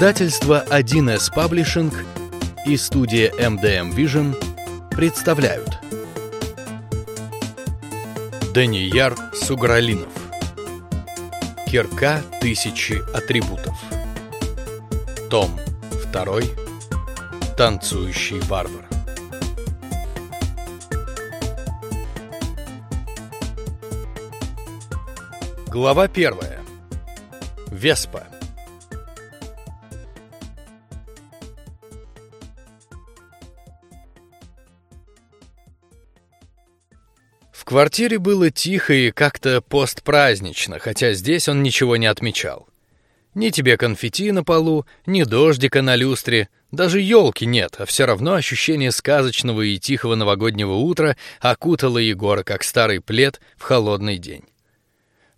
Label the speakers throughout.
Speaker 1: Издательство 1С Паблишинг и студия MDM Vision представляют. Данияр Сугралинов. Кирка тысячи атрибутов Том 2 Танцующий варвар Глава первая. Веспа квартире было тихо и как-то постпразднично, хотя здесь он ничего не отмечал. Ни тебе конфетти на полу, ни дождика на люстре, даже елки нет, а все равно ощущение сказочного и тихого новогоднего утра окутало Егора как старый плед в холодный день.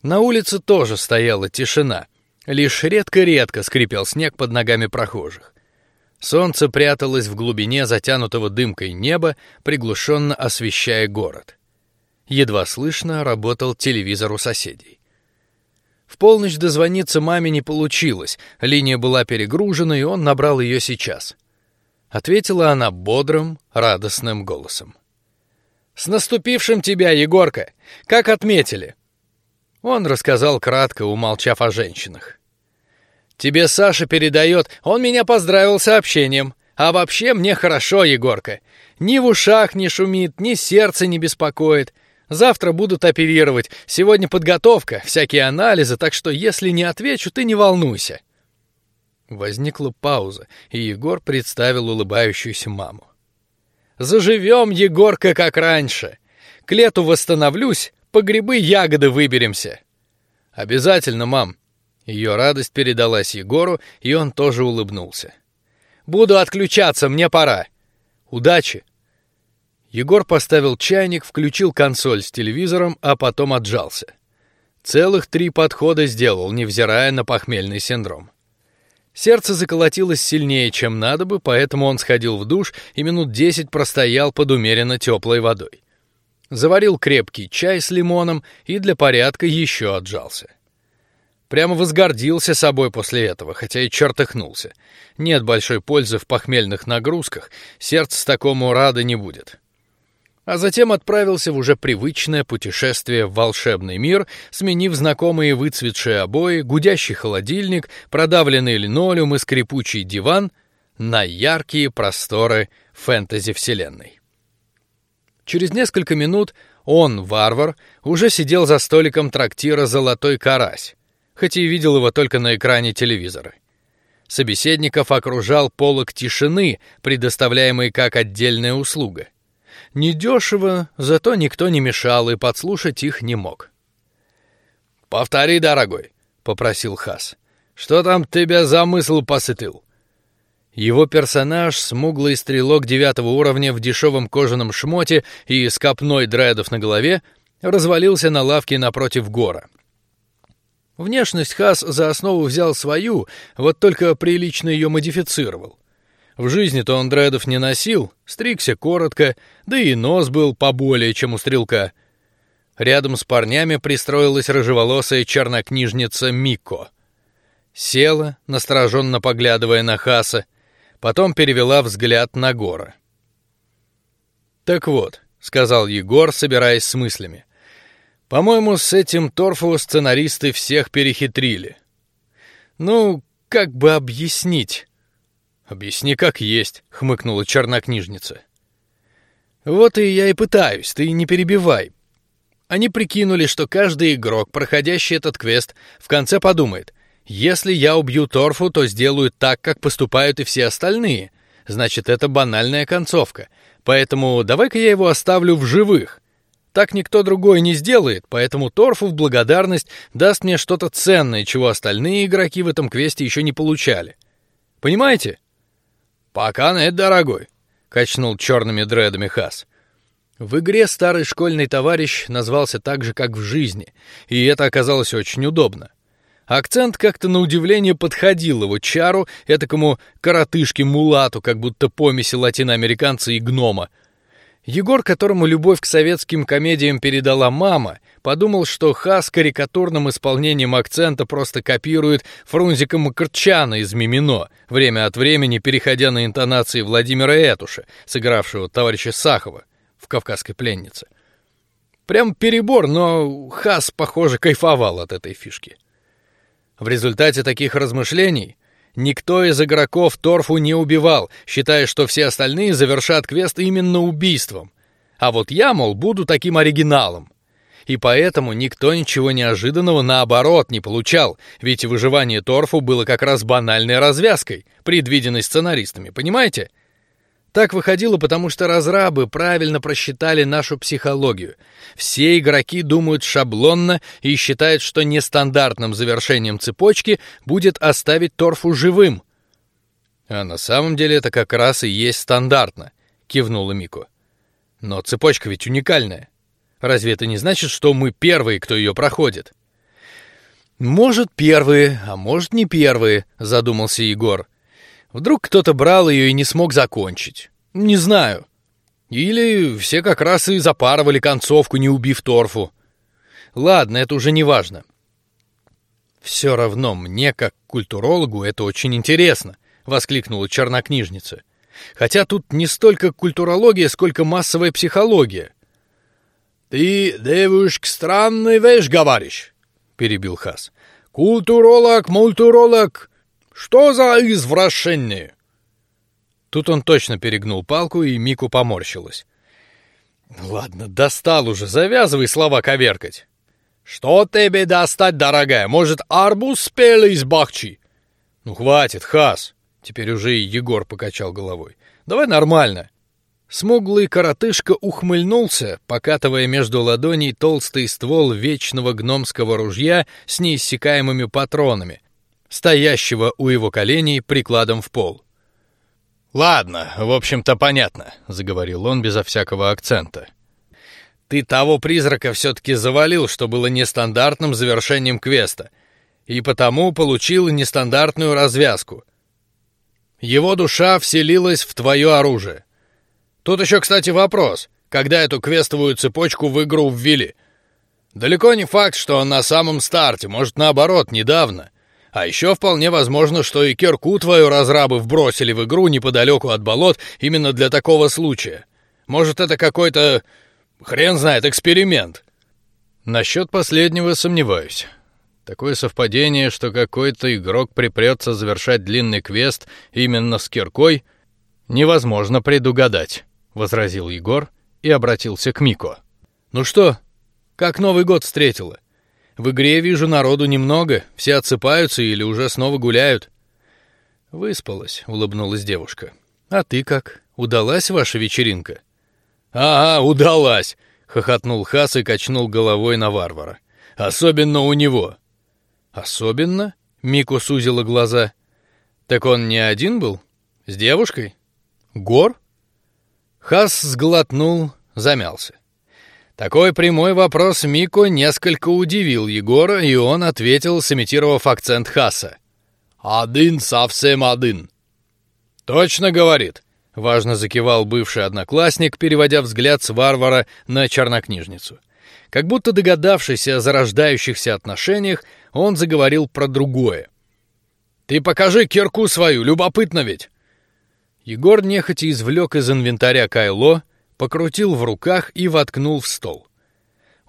Speaker 1: На улице тоже стояла тишина, лишь редко-редко скрипел снег под ногами прохожих. Солнце пряталось в глубине затянутого дымкой неба, приглушенно освещая город. Едва слышно работал телевизор у соседей. В полночь дозвониться маме не получилось, линия была перегружена, и он набрал ее сейчас. Ответила она бодрым, радостным голосом. С наступившим тебя, Егорка! Как отметили? Он рассказал кратко, умолчав о женщинах. Тебе Саша передает, он меня поздравил сообщением. А вообще мне хорошо, Егорка. Ни в ушах не шумит, ни сердце не беспокоит. Завтра будут оперировать. Сегодня подготовка, всякие анализы, так что если не отвечу, ты не волнуйся. Возникла пауза, и Егор представил улыбающуюся маму. Заживем, Егорка, как раньше. К лету восстановлюсь, по грибы, ягоды выберемся. Обязательно, мам. Ее радость передалась Егору, и он тоже улыбнулся. Буду отключаться, мне пора. Удачи. Егор поставил чайник, включил консоль с телевизором, а потом отжался. Целых три подхода сделал, невзирая на похмельный синдром. Сердце заколотилось сильнее, чем надо бы, поэтому он сходил в душ и минут десять простоял под умеренно теплой водой. Заварил крепкий чай с лимоном и для порядка еще отжался. Прямо возгордился собой после этого, хотя и чертыхнулся. Нет большой пользы в похмельных нагрузках, сердце такому рада не будет а затем отправился в уже привычное путешествие в волшебный мир, сменив знакомые выцветшие обои, гудящий холодильник, продавленный линолеум и скрипучий диван на яркие просторы фэнтези вселенной. Через несколько минут он, варвар, уже сидел за столиком трактира Золотой Карась, хоть и видел его только на экране телевизора. Собеседников окружал полог тишины, предоставляемый как отдельная услуга. Недешево, зато никто не мешал и подслушать их не мог. Повтори, дорогой, попросил Хас. Что там тебя за мысль посетил? Его персонаж, смуглый стрелок девятого уровня в дешевом кожаном шмоте и с копной дредов на голове, развалился на лавке напротив гора. Внешность Хас за основу взял свою, вот только прилично ее модифицировал. В жизни-то он дредов не носил, стригся коротко, да и нос был поболее, чем у стрелка. Рядом с парнями пристроилась рыжеволосая чернокнижница Мико. Села, настороженно поглядывая на Хаса, потом перевела взгляд на Гора. Так вот, сказал Егор, собираясь с мыслями. По-моему, с этим торфу сценаристы всех перехитрили. Ну, как бы объяснить? Объясни как есть, хмыкнула чернокнижница. Вот и я и пытаюсь, ты не перебивай. Они прикинули, что каждый игрок, проходящий этот квест, в конце подумает: если я убью Торфу, то сделаю так, как поступают и все остальные. Значит, это банальная концовка. Поэтому давай-ка я его оставлю в живых. Так никто другой не сделает, поэтому Торфу в благодарность даст мне что-то ценное, чего остальные игроки в этом квесте еще не получали. Понимаете? Пока нет, дорогой, качнул черными дредами Хас. В игре старый школьный товарищ назвался так же, как в жизни, и это оказалось очень удобно. Акцент как-то на удивление подходил его чару, этакому коротышке мулату, как будто помеси латиноамериканца и гнома. Егор, которому любовь к советским комедиям передала мама, подумал, что Хас карикатурным исполнением акцента просто копирует Фрунзика Макарчана из Мимино, время от времени переходя на интонации Владимира Этуша, сыгравшего товарища Сахова в «Кавказской пленнице». Прям перебор, но Хас, похоже, кайфовал от этой фишки. В результате таких размышлений никто из игроков торфу не убивал, считая, что все остальные завершат квест именно убийством. А вот я, мол, буду таким оригиналом. И поэтому никто ничего неожиданного наоборот не получал, ведь выживание торфу было как раз банальной развязкой, предвиденной сценаристами, понимаете? Так выходило, потому что разрабы правильно просчитали нашу психологию. Все игроки думают шаблонно и считают, что нестандартным завершением цепочки будет оставить торфу живым. А на самом деле это как раз и есть стандартно, кивнула Мико. Но цепочка ведь уникальная. Разве это не значит, что мы первые, кто ее проходит? Может первые, а может не первые, задумался Егор. Вдруг кто-то брал ее и не смог закончить. Не знаю. Или все как раз и запарывали концовку, не убив торфу. Ладно, это уже не важно. Все равно мне, как культурологу, это очень интересно, воскликнула чернокнижница. Хотя тут не столько культурология, сколько массовая психология. Ты, девушка, странный вещь говоришь, перебил Хас. Культуролог, мультуролог, что за извращение? Тут он точно перегнул палку, и Мику поморщилась. Ладно, достал уже, завязывай слова коверкать. Что тебе достать, дорогая? Может, арбуз спели из бахчи? Ну хватит, Хас. Теперь уже и Егор покачал головой. Давай нормально. Смуглый коротышка ухмыльнулся, покатывая между ладоней толстый ствол вечного гномского ружья с неиссякаемыми патронами, стоящего у его коленей прикладом в пол. Ладно, в общем-то понятно, заговорил он безо всякого акцента. Ты того призрака все-таки завалил, что было нестандартным завершением квеста, и потому получил нестандартную развязку. Его душа вселилась в твое оружие. Тут еще, кстати, вопрос: когда эту квестовую цепочку в игру ввели? Далеко не факт, что на самом старте, может наоборот, недавно. А еще вполне возможно, что и кирку твою разрабы вбросили в игру неподалеку от болот именно для такого случая. Может, это какой-то хрен знает эксперимент. Насчет последнего сомневаюсь. Такое совпадение, что какой-то игрок припрется завершать длинный квест именно с киркой, невозможно предугадать, возразил Егор и обратился к Мико. Ну что, как Новый год встретила? В игре вижу народу немного, все отсыпаются или уже снова гуляют. Выспалась, улыбнулась девушка. А ты как? Удалась ваша вечеринка? Ага, удалась, хохотнул Хас и качнул головой на варвара. Особенно у него. Особенно? Мику сузила глаза. Так он не один был? С девушкой? Гор? Хас сглотнул, замялся. Такой прямой вопрос Мико несколько удивил Егора, и он ответил, сымитировав акцент Хаса. «Один совсем один». «Точно говорит», — важно закивал бывший одноклассник, переводя взгляд с варвара на чернокнижницу. Как будто догадавшись о зарождающихся отношениях, он заговорил про другое. «Ты покажи кирку свою, любопытно ведь!» Егор нехотя извлек из инвентаря кайло, покрутил в руках и воткнул в стол.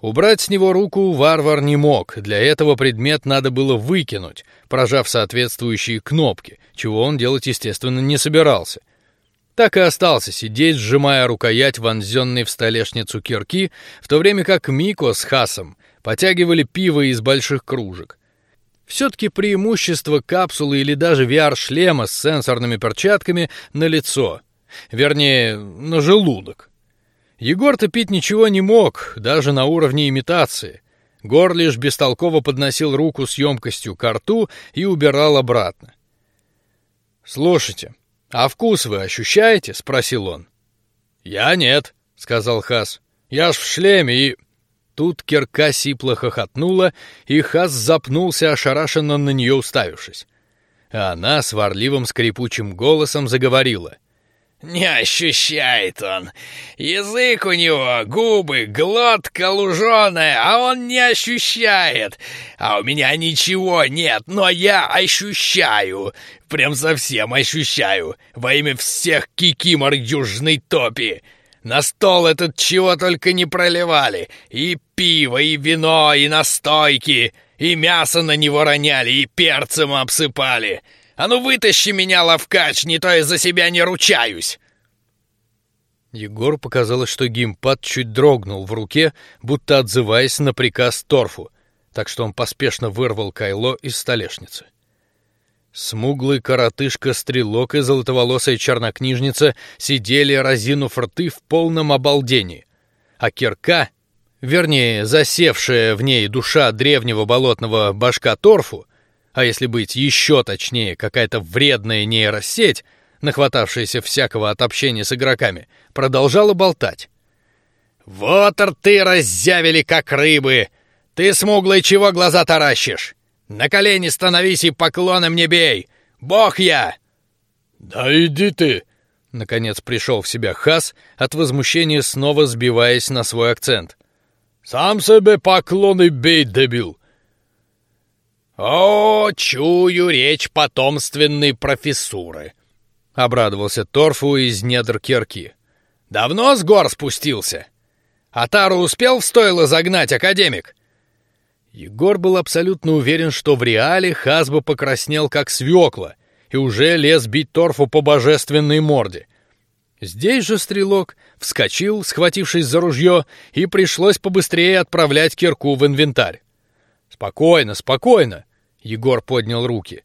Speaker 1: Убрать с него руку варвар не мог, для этого предмет надо было выкинуть, прожав соответствующие кнопки, чего он делать естественно не собирался. Так и остался сидеть, сжимая рукоять вонзенной в столешницу кирки, в то время как Мико с Хасом потягивали пиво из больших кружек. Все-таки преимущество капсулы или даже VR-шлема с сенсорными перчатками на лицо, вернее, на желудок. Егор-то пить ничего не мог, даже на уровне имитации. Гор лишь бестолково подносил руку с емкостью к рту и убирал обратно. Слушайте, а вкус вы ощущаете? – спросил он. Я нет, сказал Хас. Я ж в шлеме и тут кирка сипло хохотнула, и Хас запнулся, ошарашенно на нее уставившись. А она сварливым скрипучим голосом заговорила:
Speaker 2: Не ощущает он. Язык у него, губы, глотка луженая, а он не ощущает. А у меня ничего нет, но я ощущаю. Прям совсем ощущаю. Во имя всех кикимор южной топи. На стол этот чего только не проливали. И пиво, и вино, и настойки. И мясо на него роняли, и перцем обсыпали. А ну вытащи меня, ловкач, не то я за себя не ручаюсь!»
Speaker 1: Егору показалось, что геймпад чуть дрогнул в руке, будто отзываясь на приказ Торфу, так что он поспешно вырвал кайло из столешницы. Смуглый коротышка-стрелок и золотоволосая чернокнижница сидели, разинув рты в полном обалдении, а кирка, вернее, засевшая в ней душа древнего болотного башка Торфу, а если быть еще точнее, какая-то вредная нейросеть, нахватавшаяся всякого от общения с игроками, продолжала болтать. Вот рты раззявили как рыбы. Ты смуглый чего глаза таращишь? На колени становись и поклоны мне бей. Бог я.
Speaker 3: Да иди ты.
Speaker 1: Наконец пришел в себя Хас от возмущения, снова сбиваясь на свой акцент.
Speaker 3: Сам себе поклоны бей, дебил.
Speaker 2: «О, чую речь потомственной профессуры!» — обрадовался Торфу из недр кирки. «Давно с гор спустился? Атару успел в стойло загнать, академик?»
Speaker 1: Егор был абсолютно уверен, что в реале Хасба покраснел как свекла и уже лез бить Торфу по божественной морде. Здесь же стрелок вскочил, схватившись за ружье, и пришлось побыстрее отправлять кирку в инвентарь. Спокойно, спокойно. Егор поднял руки.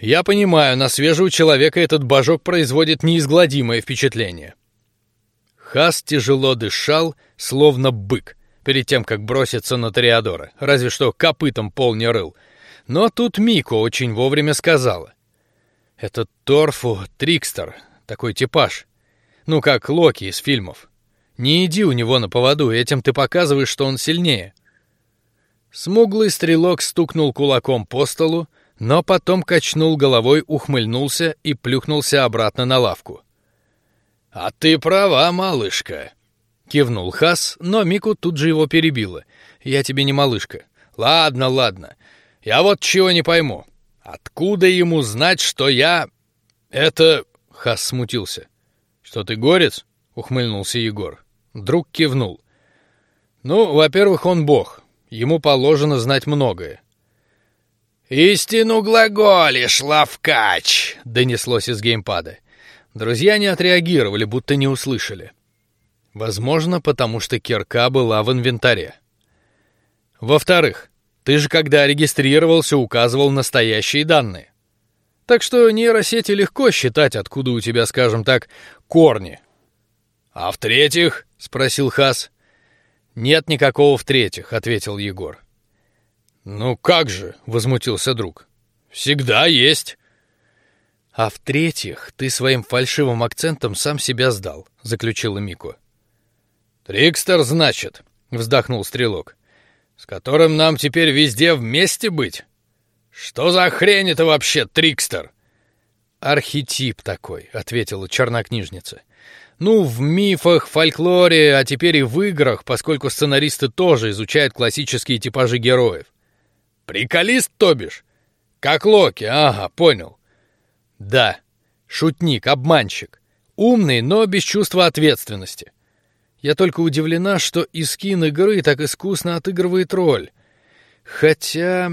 Speaker 1: Я понимаю, на свежего человека этот божок производит неизгладимое впечатление. Хас тяжело дышал, словно бык, перед тем как броситься на Тореадора, разве что копытом пол не рыл. Но тут Мико очень вовремя сказала: "Этот Торфу Трикстер, такой типаж, ну как Локи из фильмов. Не иди у него на поводу, этим ты показываешь, что он сильнее. Смуглый стрелок стукнул кулаком по столу, но потом качнул головой, ухмыльнулся и плюхнулся обратно на лавку.
Speaker 2: А ты права, малышка.
Speaker 1: Кивнул Хас, но Мику тут же его перебила. Я тебе не малышка. Ладно, ладно. Я вот чего не пойму. Откуда ему знать, что я? Это Хас смутился. Что ты горец? Ухмыльнулся Егор. Друг кивнул. Ну, во-первых, он бог. Ему положено знать многое.
Speaker 2: Истину глаголишь, лавкач,
Speaker 1: донеслось из геймпада. Друзья не отреагировали, будто не услышали. Возможно, потому что кирка была в инвентаре. Во-вторых, ты же когда регистрировался, указывал настоящие данные. Так что нейросети легко считать, откуда у тебя, скажем так, корни. А в-третьих, спросил Хас, нет никакого в третьих, ответил Егор. Ну как же, возмутился друг. Всегда есть. А в третьих ты своим фальшивым акцентом сам себя сдал, заключила Мико. Трикстер, значит, вздохнул стрелок, с которым нам теперь везде вместе быть. Что за хрень это вообще, Трикстер? Архетип такой, ответила чернокнижница. Ну, в мифах, фольклоре, а теперь и в играх, поскольку сценаристы тоже изучают классические типажи героев. Приколист, то бишь? Как Локи, ага, понял. Да, шутник, обманщик, умный, но без чувства ответственности. Я только удивлена, что Искин игры так искусно отыгрывает роль. Хотя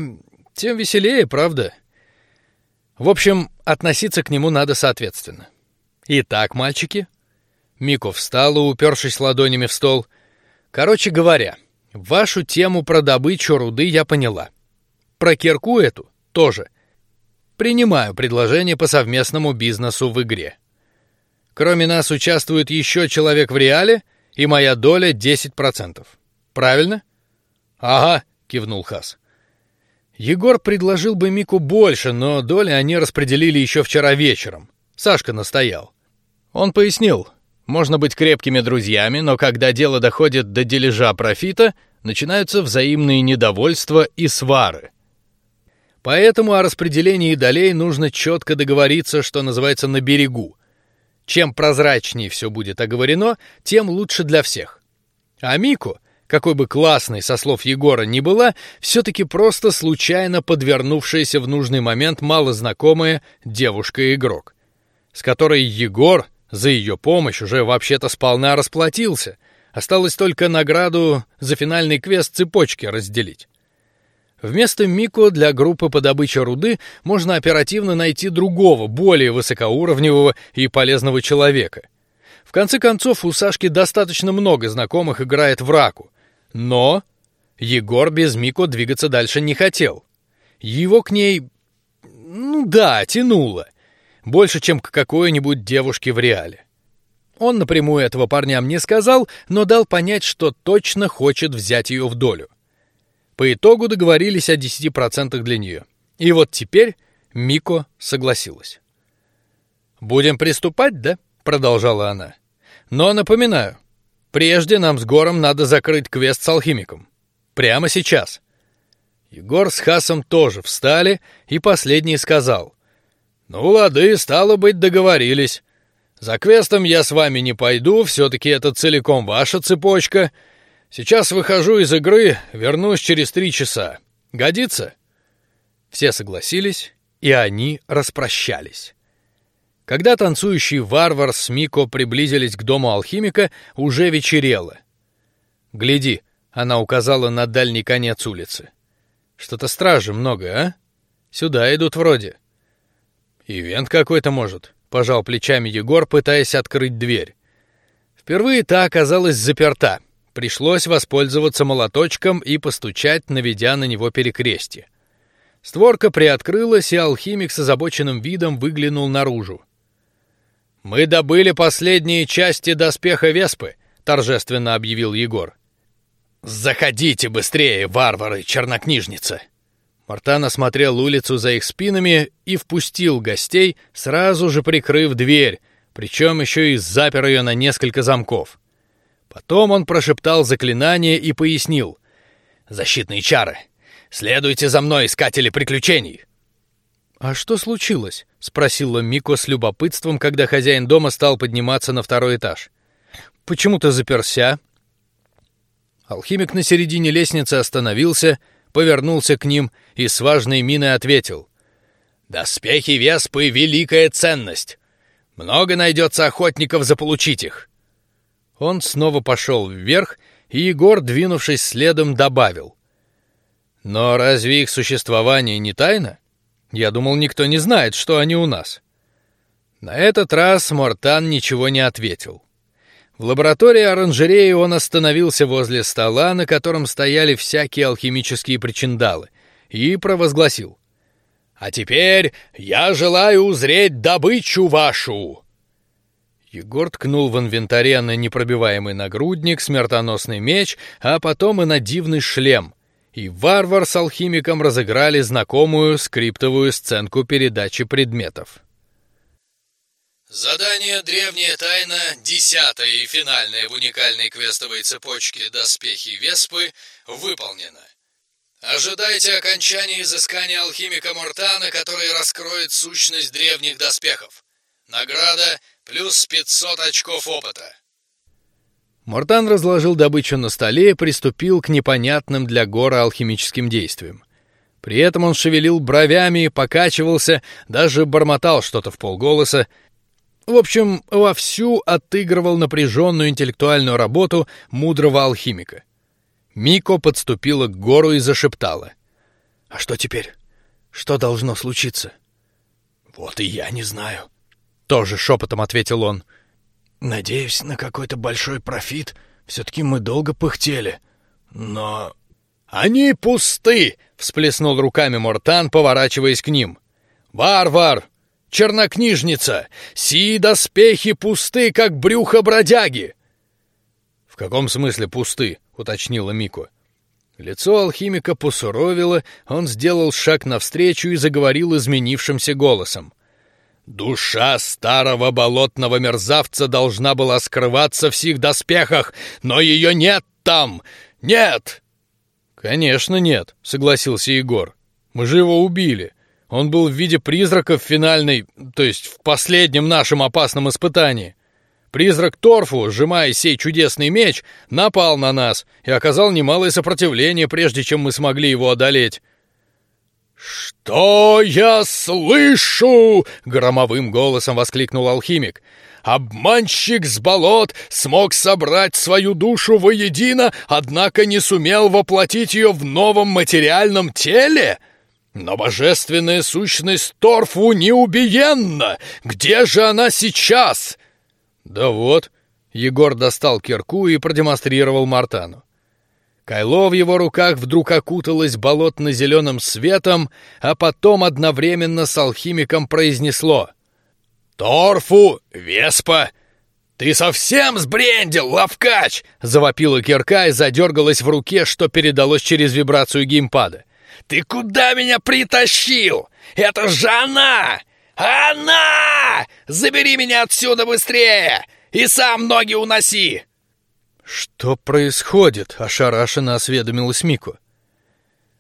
Speaker 1: тем веселее, правда? В общем, относиться к нему надо соответственно. Итак, мальчики, Мико встала, упершись ладонями в стол. Короче говоря, вашу тему про добычу руды я поняла. Про кирку эту тоже. Принимаю предложение по совместному бизнесу в игре. Кроме нас участвует еще человек в реале, и моя доля 10%. Правильно? Ага, кивнул Хас. Егор предложил бы Мику больше, но доли они распределили еще вчера вечером. Сашка настоял. Он пояснил, можно быть крепкими друзьями, но когда дело доходит до дележа профита, начинаются взаимные недовольства и свары. Поэтому о распределении долей нужно четко договориться, что называется, на берегу. Чем прозрачнее все будет оговорено, тем лучше для всех. А Мику, какой бы классной со слов Егора ни была, все-таки просто случайно подвернувшаяся в нужный момент малознакомая девушка-игрок, с которой Егор за ее помощь уже вообще-то сполна расплатился. Осталось только награду за финальный квест цепочки разделить. Вместо Мико для группы по добыче руды можно оперативно найти другого, более высокоуровневого и полезного человека. В конце концов, у Сашки достаточно много знакомых играет в раку. Но Егор без Мико двигаться дальше не хотел. Его к ней, ну да, тянуло больше, чем к какой-нибудь девушке в реале. Он напрямую этого парням не сказал, но дал понять, что точно хочет взять ее в долю. По итогу договорились о 10% для нее. И вот теперь Мико согласилась. Будем приступать, да? Продолжала она. Но напоминаю, прежде нам с Гором надо закрыть квест с алхимиком. Прямо сейчас. Егор с Хасом тоже встали, и последний сказал: "Ну лады, стало быть, договорились. За квестом я с вами не пойду, все-таки это целиком ваша цепочка. Сейчас выхожу из игры, вернусь через три часа. Годится? Все согласились, и они распрощались. Когда танцующий варвар с Мико приблизились к дому алхимика, уже вечерело. Гляди, она указала на дальний конец улицы. Что-то стражи много, а? Сюда идут вроде. Ивент какой-то может. Пожал плечами Егор, пытаясь открыть дверь. Впервые та оказалась заперта. Пришлось воспользоваться молоточком и постучать, наведя на него перекрестие. Створка приоткрылась, и алхимик с озабоченным видом выглянул наружу. Мы добыли последние части доспеха Веспы, торжественно объявил Егор. Заходите быстрее, варвары, чернокнижница. Мартан осмотрел улицу за их спинами и впустил гостей, сразу же прикрыв дверь, причем еще и запер ее на несколько замков. Потом он прошептал заклинание и пояснил: "Защитные чары. Следуйте за мной, искатели приключений". А что случилось? – спросила Мико с любопытством, когда хозяин дома стал подниматься на второй этаж. Почему ты заперся? Алхимик на середине лестницы остановился, повернулся к ним и с важной миной ответил: "Доспехи Веспы великая ценность. Много найдется охотников заполучить их. Он снова пошел вверх, и Егор, двинувшись следом, добавил: "Но разве их существование не тайна? Я думал, никто не знает, что они у нас." На этот раз Мортан ничего не ответил. В лаборатории оранжереи он остановился возле стола, на котором стояли всякие алхимические причиндалы, и провозгласил: "А теперь я желаю узреть добычу вашу." Егор ткнул в инвентаре на непробиваемый нагрудник, смертоносный меч, а потом и на дивный шлем. И варвар с алхимиком разыграли знакомую скриптовую сценку передачи предметов.
Speaker 4: Задание «Древняя тайна», десятое и финальное в уникальной квестовой цепочке «Доспехи Веспы» выполнено. Ожидайте окончания изыскания алхимика Мортана, который раскроет сущность древних доспехов. Награда плюс 500 очков опыта.
Speaker 1: Мортан разложил добычу на столе и приступил к непонятным для Гора алхимическим действиям. При этом он шевелил бровями, покачивался, даже бормотал что-то в полголоса. В общем, вовсю отыгрывал напряженную интеллектуальную работу мудрого алхимика. Мико подступила к Гору и зашептала: "А что теперь? Что должно случиться?"
Speaker 2: "Вот и я не знаю",
Speaker 1: тоже шепотом ответил он.
Speaker 2: Надеюсь на какой-то большой профит. Все-таки мы долго пыхтели. Но
Speaker 1: они пусты! всплеснул руками Мортан, поворачиваясь к ним. Варвар, чернокнижница, си доспехи пусты, как брюхо бродяги. В каком смысле пусты? уточнила Мико. Лицо алхимика посуровило, он сделал шаг навстречу и заговорил изменившимся голосом. Душа старого болотного мерзавца должна была скрываться в сих доспехах, но ее нет там, нет. Конечно нет, согласился Егор. Мы же его убили. Он был в виде призрака в финальной, то есть в последнем нашем опасном испытании. Призрак Торфу, сжимая сей чудесный меч, напал на нас и оказал немалое сопротивление, прежде чем мы смогли его одолеть.
Speaker 3: «Что я слышу?» — громовым голосом воскликнул алхимик. «Обманщик с болот смог собрать свою душу воедино, однако не сумел воплотить ее в новом материальном теле?» Но божественная сущность Торфу неубиенна! Где же она сейчас?
Speaker 1: Да вот, Егор достал кирку и продемонстрировал Мартану. Кайло в его руках вдруг окуталось болотно-зеленым светом, а потом одновременно с алхимиком произнесло:
Speaker 3: "Торфу, Веспа, ты совсем сбрендил, лавкач!"
Speaker 1: завопила кирка и задергалась в руке, что передалось через вибрацию геймпада.
Speaker 2: "Ты куда меня притащил? Это же она! Она! Забери меня отсюда быстрее и сам ноги уноси!"
Speaker 1: «Что происходит?» — ошарашенно осведомилась Мику.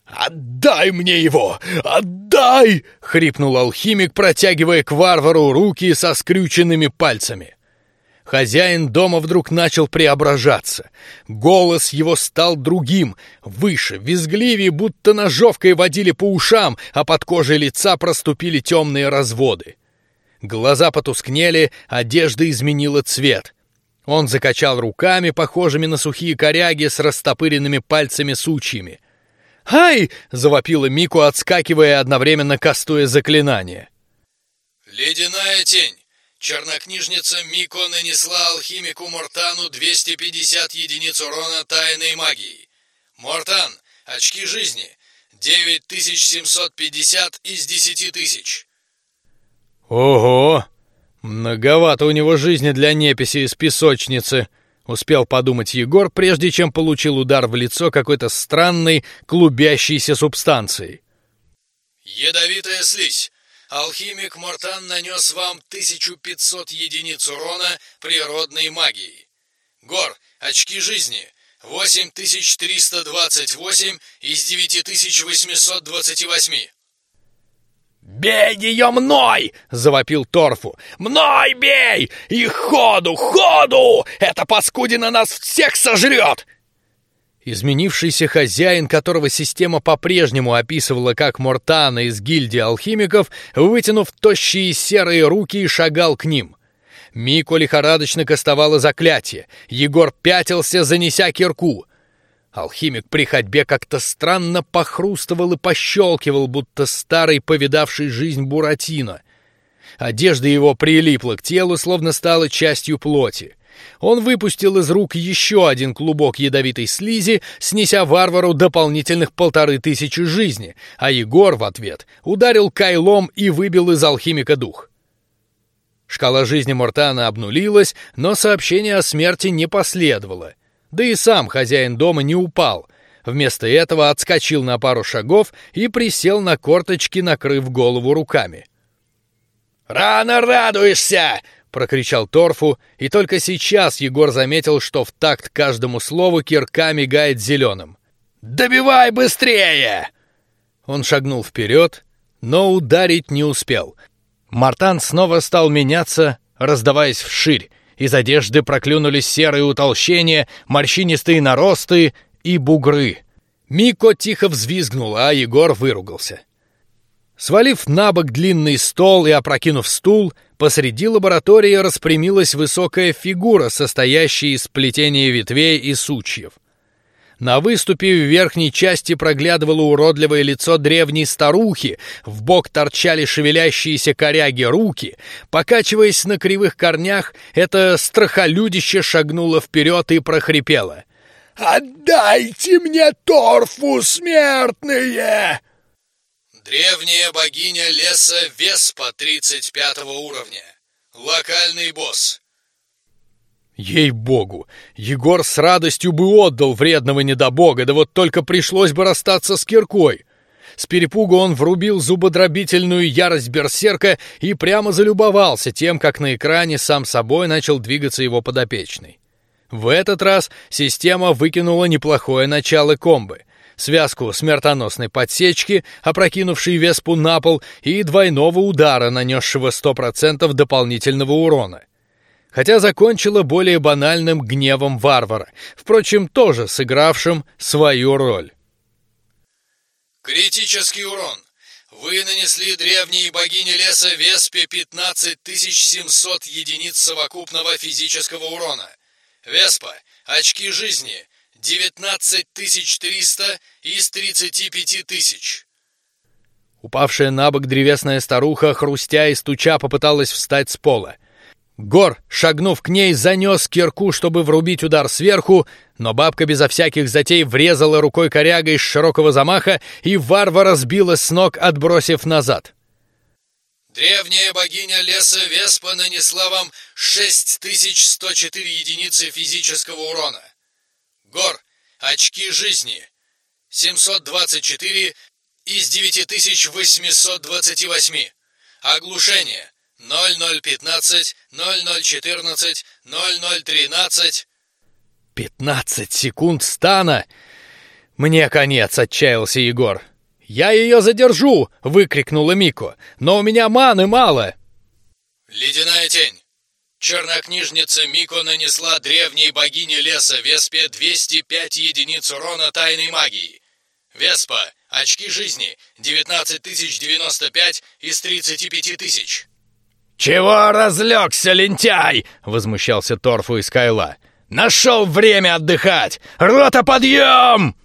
Speaker 3: «Отдай мне его! Отдай!» — хрипнул алхимик, протягивая к варвару руки со скрюченными пальцами.
Speaker 1: Хозяин дома вдруг начал преображаться. Голос его стал другим, выше, визгливее, будто ножовкой водили по ушам, а под кожей лица проступили темные разводы. Глаза потускнели, одежда изменила цвет. Он закачал руками, похожими на сухие коряги с растопыренными пальцами сучьями. «Ай!» — завопила Мику, отскакивая и одновременно кастуя заклинание.
Speaker 4: «Ледяная тень. Чернокнижница Мико нанесла алхимику Мортану 250 единиц урона тайной магии. Мортан, очки жизни. 9750 из 10 тысяч».
Speaker 1: «Ого! Многовато у него жизни для неписи из песочницы, успел подумать Егор, прежде чем получил удар в лицо какой-то странной клубящейся субстанцией.
Speaker 4: Ядовитая слизь. Алхимик Мортан нанес вам 1500 единиц урона природной магией. Гор, очки жизни. 8328 из 9828.
Speaker 2: «Бей ее мной!» — завопил Торфу. «Мной бей! И ходу, ходу! Эта паскудина нас всех сожрет!»
Speaker 1: Изменившийся хозяин, которого система по-прежнему описывала как Мортана из гильдии алхимиков, вытянув тощие серые руки, шагал к ним. Мико лихорадочно кастовала заклятие. Егор пятился, занеся кирку. Алхимик при ходьбе как-то странно похрустывал и пощелкивал, будто старый повидавший жизнь Буратино. Одежда его прилипла к телу, словно стала частью плоти. Он выпустил из рук еще один клубок ядовитой слизи, снеся варвару дополнительных полторы тысячи жизни, а Егор в ответ ударил кайлом и выбил из алхимика дух. Шкала жизни Мортана обнулилась, но сообщение о смерти не последовало — да и сам хозяин дома не упал. Вместо этого отскочил на пару шагов и присел на корточки, накрыв голову руками.
Speaker 2: «Рано радуешься!» — прокричал Торфу, и только сейчас Егор заметил, что в такт каждому слову кирка мигает зеленым. «Добивай быстрее!»
Speaker 1: Он шагнул вперед, но ударить не успел. Мартан снова стал меняться, раздаваясь вширь, из одежды проклюнулись серые утолщения, морщинистые наросты и бугры. Мико тихо взвизгнула, а Егор выругался. Свалив на бок длинный стол и опрокинув стул, посреди лаборатории распрямилась высокая фигура, состоящая из сплетения ветвей и сучьев. На выступе в верхней части проглядывало уродливое лицо древней старухи, в бок торчали шевелящиеся коряги руки. Покачиваясь на кривых корнях, это страхолюдище шагнуло вперед и прохрипело:
Speaker 3: "Отдайте мне торфу, смертные!"
Speaker 4: Древняя богиня леса Веспа 35 уровня. Локальный босс.
Speaker 1: Ей-богу, Егор с радостью бы отдал вредного недобога, да вот только пришлось бы расстаться с киркой. С перепугу он врубил зубодробительную ярость берсерка и прямо залюбовался тем, как на экране сам собой начал двигаться его подопечный. В этот раз система выкинула неплохое начало комбы. связку смертоносной подсечки, опрокинувшей Веспу на пол, и двойного удара, нанесшего 100% дополнительного урона. Хотя закончила более банальным гневом варвара, впрочем, тоже сыгравшим свою роль.
Speaker 4: Критический урон. Вы нанесли древней богине леса Веспе 15700 единиц совокупного физического урона. Веспа, очки жизни 19300 из 35 тысяч.
Speaker 1: Упавшая на бок древесная старуха, хрустя и стуча, попыталась встать с пола. Гор, шагнув к ней, занес кирку, чтобы врубить удар сверху, но бабка безо всяких затей врезала рукой корягой с широкого замаха, и варвара сбила с ног, отбросив назад.
Speaker 4: Древняя богиня леса Веспа нанесла вам 6104 единицы физического урона. Гор, очки жизни 724 из 9828. Оглушение 0015, 0014, 0013.
Speaker 1: Пятнадцать секунд стана. Мне конец, отчаялся Егор. Я ее задержу, выкрикнула Мико. Но у меня маны мало.
Speaker 4: Ледяная тень. Чернокнижница Мико нанесла древней богине леса Веспе 205 единиц урона тайной магии. Веспа, очки жизни 19095 из 35 тысяч.
Speaker 3: «Чего разлегся, лентяй?» — возмущался Торфу из Кайла. «Нашел время отдыхать! Рота, подъем!»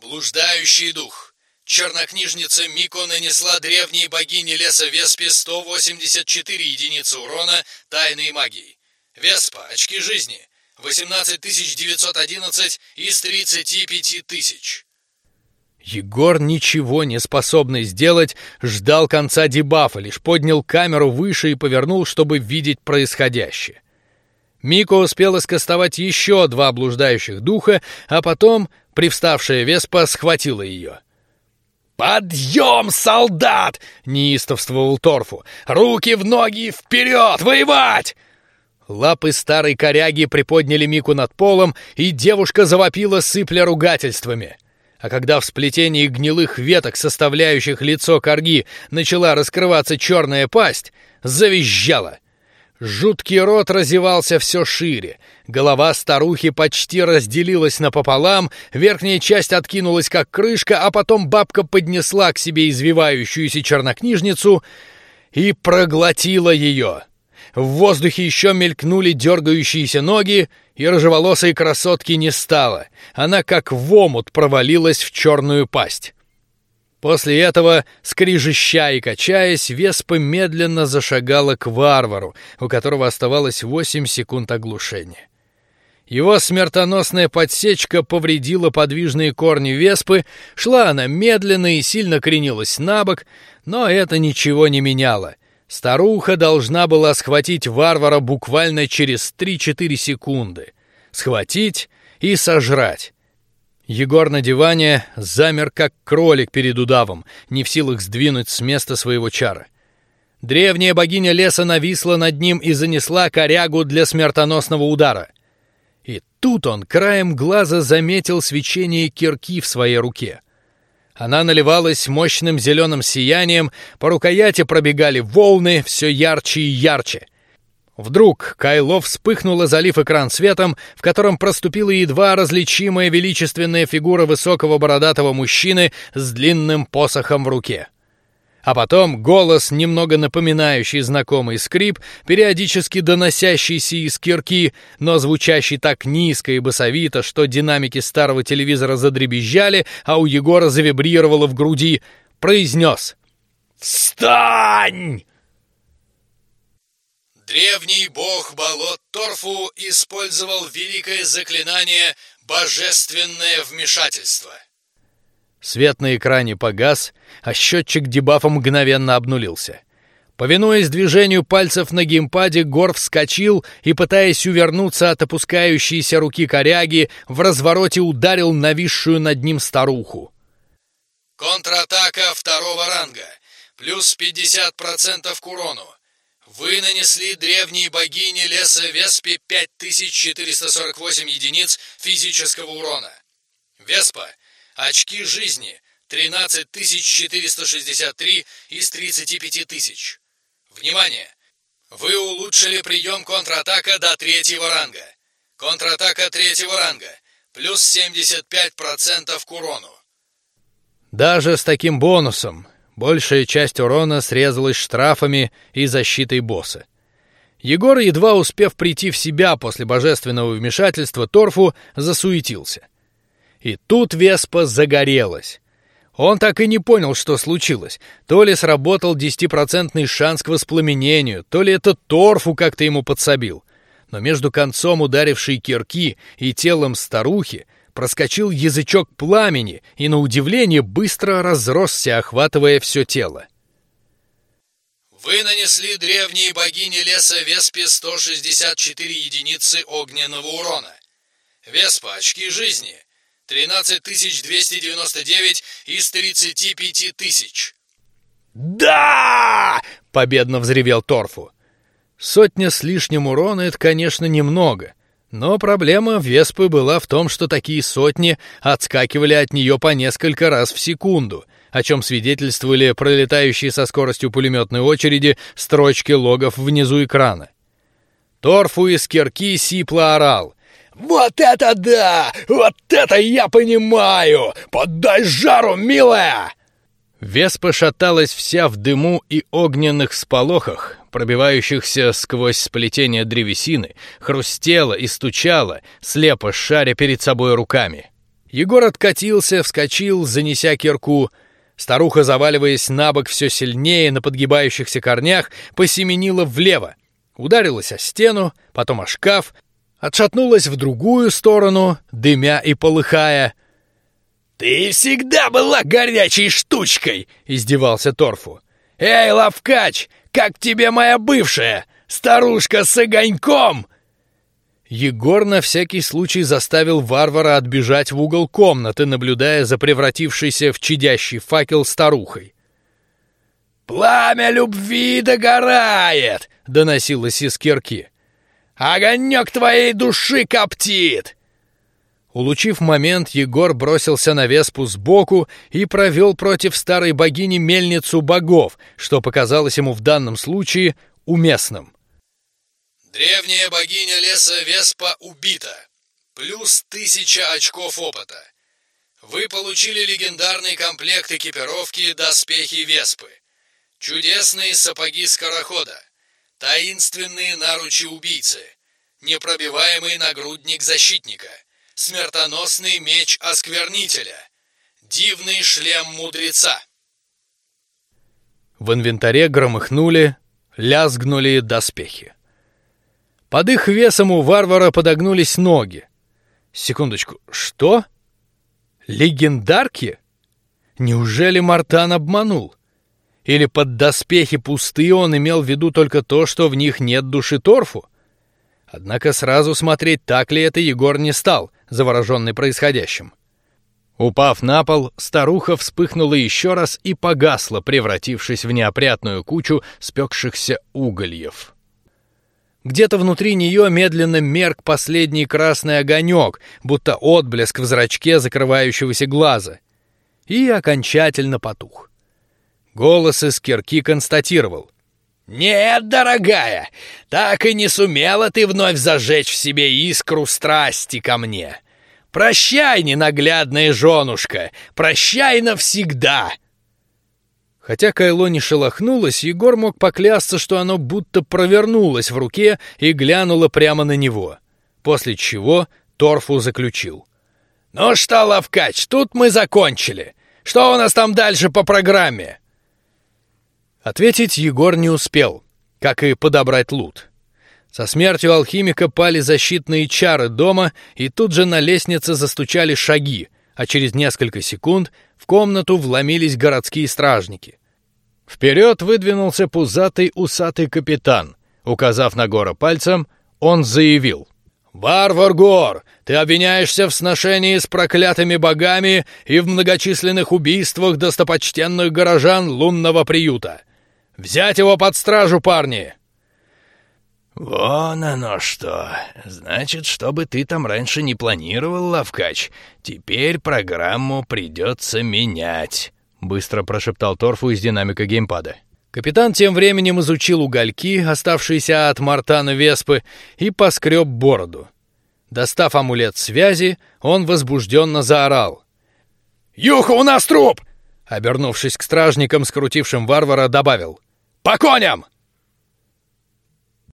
Speaker 4: Блуждающий дух. Чернокнижница Мико нанесла древней богине леса Веспе 184 единицы урона тайной магии. Веспа, очки жизни. 18911 из 35 тысяч.
Speaker 1: Егор, ничего не способный сделать, ждал конца дебафа, лишь поднял камеру выше и повернул, чтобы видеть происходящее. Мико успела скостовать еще два блуждающих духа, а потом привставшая Веспа схватила ее.
Speaker 3: «Подъем, солдат!» — неистовствовал Торфу. «Руки в ноги вперед! Воевать!»
Speaker 1: Лапы старой коряги приподняли Мику над полом, и девушка завопила, сыпля ругательствами. А когда в сплетении гнилых веток, составляющих лицо корги, начала раскрываться черная пасть, завизжала. Жуткий рот разевался все шире. Голова старухи почти разделилась напополам, верхняя часть откинулась как крышка, а потом бабка поднесла к себе извивающуюся чернокнижницу и проглотила ее. В воздухе еще мелькнули дергающиеся ноги, и рыжеволосой красотки не стало. Она как в омут провалилась в черную пасть. После этого, скрижища и качаясь, Веспа медленно зашагала к варвару, у которого оставалось восемь секунд оглушения. Его смертоносная подсечка повредила подвижные корни Веспы, шла она медленно и сильно кренилась на бок, но это ничего не меняло. Старуха должна была схватить варвара буквально через 3-4 секунды. Схватить и сожрать. Егор на диване замер как кролик перед удавом, не в силах сдвинуть с места своего чара. Древняя богиня леса нависла над ним и занесла корягу для смертоносного удара. И тут он краем глаза заметил свечение кирки в своей руке. Она наливалась мощным зеленым сиянием, по рукояти пробегали волны все ярче и ярче. Вдруг Кайлов вспыхнула, залив экран светом, в котором проступила едва различимая величественная фигура высокого бородатого мужчины с длинным посохом в руке. А потом голос, немного напоминающий знакомый скрип, периодически доносящийся из кирки, но звучащий так низко и басовито, что динамики старого телевизора задребезжали, а у Егора завибрировало в груди, произнес «Встань!»
Speaker 4: Древний бог болот Торфу использовал великое заклинание «Божественное вмешательство».
Speaker 1: Свет на экране погас, а счетчик дебафа мгновенно обнулился. Повинуясь движению пальцев на геймпаде, Гор вскочил и, пытаясь увернуться от опускающейся руки коряги, в развороте ударил нависшую над ним старуху.
Speaker 4: Контратака второго ранга. Плюс 50% к урону. Вы нанесли древней богине леса Веспе 5448 единиц физического урона. Веспа, Очки жизни 13463 из 35 тысяч. Внимание! Вы улучшили прием контратака до третьего ранга. Контратака третьего ранга. Плюс 75% к урону.
Speaker 1: Даже с таким бонусом большая часть урона срезалась штрафами и защитой босса. Егор, едва успев прийти в себя после божественного вмешательства Торфу, засуетился. И тут Веспа загорелась. Он так и не понял, что случилось. То ли сработал десятипроцентный шанс к воспламенению, то ли это Торфу как-то ему подсобил. Но между концом ударившей кирки и телом старухи проскочил язычок пламени и, на удивление, быстро разросся, охватывая все тело.
Speaker 4: Вы нанесли древней богине леса Веспе 164 единицы огненного урона. Веспа, очки жизни. 13299 из 35 тысяч.
Speaker 1: Да! Победно взревел Торфу. Сотня с лишним урона это, конечно, немного, но проблема Веспы была в том, что такие сотни отскакивали от нее по несколько раз в секунду, о чем свидетельствовали пролетающие со скоростью пулеметной очереди строчки логов внизу экрана. Торфу из кирки сипло орал. «Вот это да! Вот это я понимаю! Поддай жару, милая!» Веспа шаталась вся в дыму и огненных сполохах, пробивающихся сквозь сплетение древесины, хрустела и стучала, слепо шаря перед собой руками. Егор откатился, вскочил, занеся кирку. Старуха, заваливаясь на бок все сильнее на подгибающихся корнях, посеменила влево, ударилась о стену, потом о шкаф, отшатнулась в другую сторону, дымя и полыхая. Ты всегда была горячей штучкой, издевался Торфу. Эй, лавкач, как тебе моя бывшая старушка с огоньком? Егор на всякий случай заставил варвара отбежать в угол комнаты, наблюдая за превратившейся в чадящий факел старухой. Пламя любви догорает, доносилось из кирки. Огонек твоей души коптит. Улучив момент, Егор бросился на Веспу сбоку и провел против старой богини мельницу богов, что показалось ему в данном случае уместным.
Speaker 4: Древняя богиня леса Веспа убита. Плюс тысяча очков опыта. Вы получили легендарный комплект экипировки доспехи Веспы. Чудесные сапоги скорохода. Таинственные наручи убийцы. Непробиваемый нагрудник защитника — смертоносный меч осквернителя, дивный шлем мудреца.
Speaker 1: В инвентаре громыхнули, лязгнули доспехи. Под их весом у варвара подогнулись ноги. Секундочку, что? Легендарки? Неужели Мартан обманул? Или под доспехи пустые он имел в виду только то, что в них нет души торфу? Однако сразу смотреть так ли это Егор не стал, завороженный происходящим. Упав на пол, старуха вспыхнула еще раз и погасла, превратившись в неопрятную кучу спекшихся угольев. Где-то внутри нее медленно мерк последний красный огонек, будто отблеск в зрачке закрывающегося глаза, и окончательно потух. Голос из кирки констатировал: «Нет, дорогая, так и не сумела ты вновь зажечь в себе искру страсти ко мне. Прощай, ненаглядная женушка, прощай навсегда!» Хотя Кайло не шелохнулось, Егор мог поклясться, что оно будто провернулось в руке и глянуло прямо на него. После чего Торфу заключил: "Ну что, Лавкач, тут мы закончили. Что у нас там дальше по программе?" Ответить Егор не успел, как и подобрать лут. Со смертью алхимика пали защитные чары дома, и тут же на лестнице застучали шаги, а через несколько секунд в комнату вломились городские стражники. Вперед выдвинулся пузатый усатый капитан. Указав на Гора пальцем, он заявил: «Варвар Гор, ты обвиняешься в сношении с проклятыми богами и в многочисленных убийствах достопочтенных горожан лунного приюта. Взять его под стражу, парни!»
Speaker 2: «Вон оно что! Значит, чтобы ты там раньше не планировал, Лавкач, теперь программу придется менять», — быстро прошептал Торфу из динамика геймпада.
Speaker 1: Капитан тем временем изучил угольки, оставшиеся от Мартана Веспы, и поскреб бороду. Достав амулет связи, он возбужденно заорал.
Speaker 3: «Юха, у нас труп!»
Speaker 1: Обернувшись к стражникам, скрутившим варвара, добавил. «По коням!»